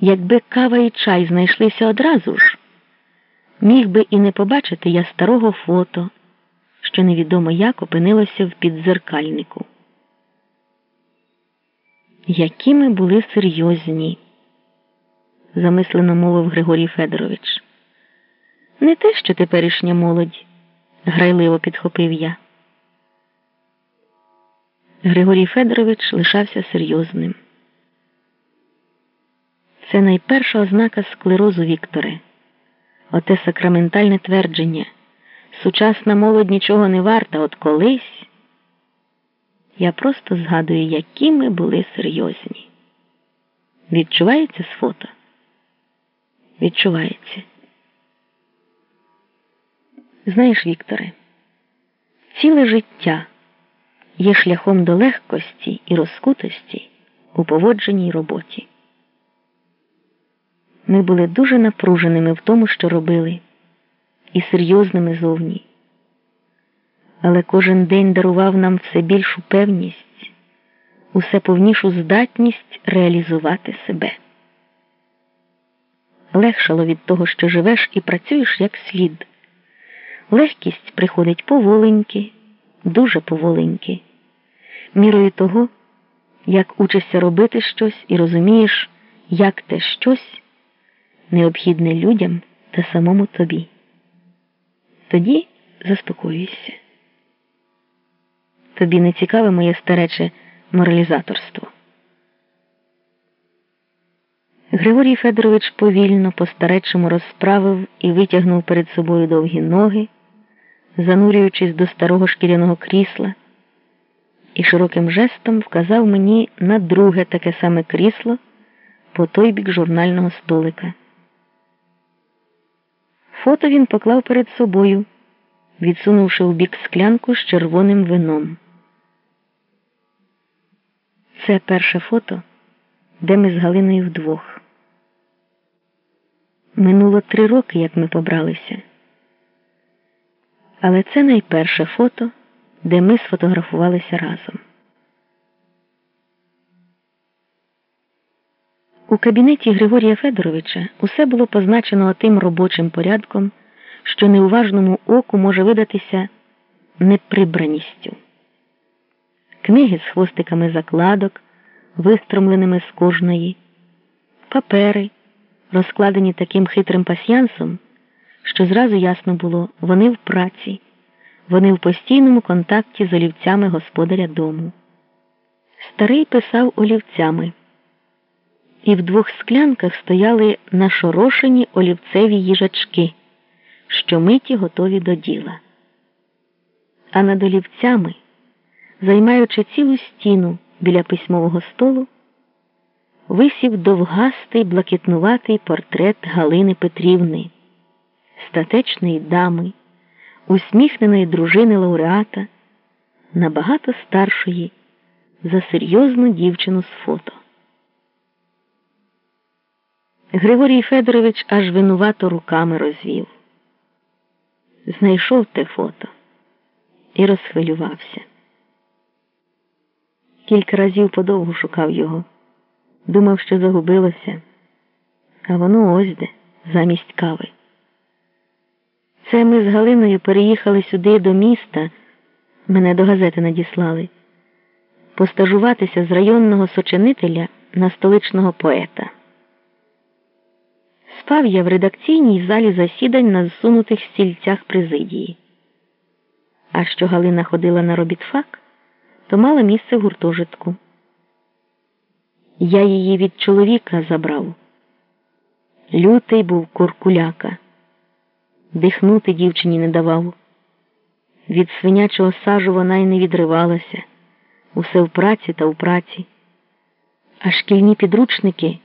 Якби кава і чай знайшлися одразу ж, міг би і не побачити я старого фото, що невідомо як опинилося в підзеркальнику. Які ми були серйозні, замислено мовив Григорій Федорович. Не те, що теперішня молодь, грайливо підхопив я. Григорій Федорович лишався серйозним. Це найперша ознака склерозу Вікторе, оте сакраментальне твердження. Сучасна молодь нічого не варта, от колись. Я просто згадую, які ми були серйозні. Відчувається з фото? Відчувається. Знаєш, Вікторе, ціле життя є шляхом до легкості і розкутості у поводженій роботі. Ми були дуже напруженими в тому, що робили, і серйозними зовні. Але кожен день дарував нам все більшу певність, усе повнішу здатність реалізувати себе. Легшало від того, що живеш і працюєш як слід. Легкість приходить поволеньки, дуже поволеньки, мірою того, як учишся робити щось і розумієш, як те щось необхідне людям та самому тобі. Тоді заспокоюйся. Тобі не цікаве моє старече моралізаторство. Григорій Федорович повільно по старечому розправив і витягнув перед собою довгі ноги, занурюючись до старого шкіряного крісла, і широким жестом вказав мені на друге таке саме крісло по той бік журнального столика. Фото він поклав перед собою, відсунувши у бік склянку з червоним вином. Це перше фото, де ми з Галиною вдвох. Минуло три роки, як ми побралися. Але це найперше фото, де ми сфотографувалися разом. У кабінеті Григорія Федоровича усе було позначено тим робочим порядком, що неуважному оку може видатися неприбраністю. Книги з хвостиками закладок, вистромленими з кожної, папери, розкладені таким хитрим пасьянсом, що зразу ясно було, вони в праці, вони в постійному контакті з олівцями господаря дому. Старий писав олівцями і в двох склянках стояли нашорошені олівцеві їжачки, що миті готові до діла. А над олівцями, займаючи цілу стіну біля письмового столу, висів довгастий блакитнуватий портрет Галини Петрівни, статечної дами, усміхненої дружини лауреата, набагато старшої за серйозну дівчину з фото. Григорій Федорович аж винувато руками розвів. Знайшов те фото і розхвилювався. Кілька разів подовго шукав його, думав, що загубилося, а воно ось де, замість кави. Це ми з Галиною переїхали сюди до міста, мене до газети надіслали, постажуватися з районного сочинителя на столичного поета. Спав я в редакційній залі засідань на зсунутих стільцях президії. А що Галина ходила на робітфак, то мала місце в гуртожитку. Я її від чоловіка забрав. Лютий був куркуляка, дихнути дівчині не давав. Від свинячого сажу вона й не відривалася, усе в праці та в праці. А шкільні підручники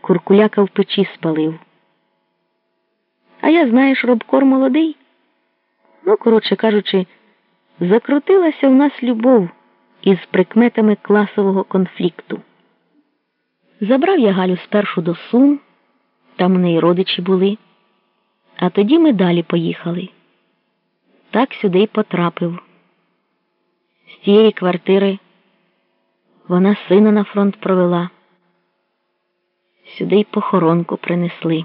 куркуляка в печі спалив. А я, знаєш, робкор молодий. Ну, коротше кажучи, закрутилася в нас любов із прикметами класового конфлікту. Забрав я Галю спершу до Сум, там у неї родичі були, а тоді ми далі поїхали. Так сюди й потрапив. З тієї квартири вона сина на фронт провела. Сюди й похоронку принесли.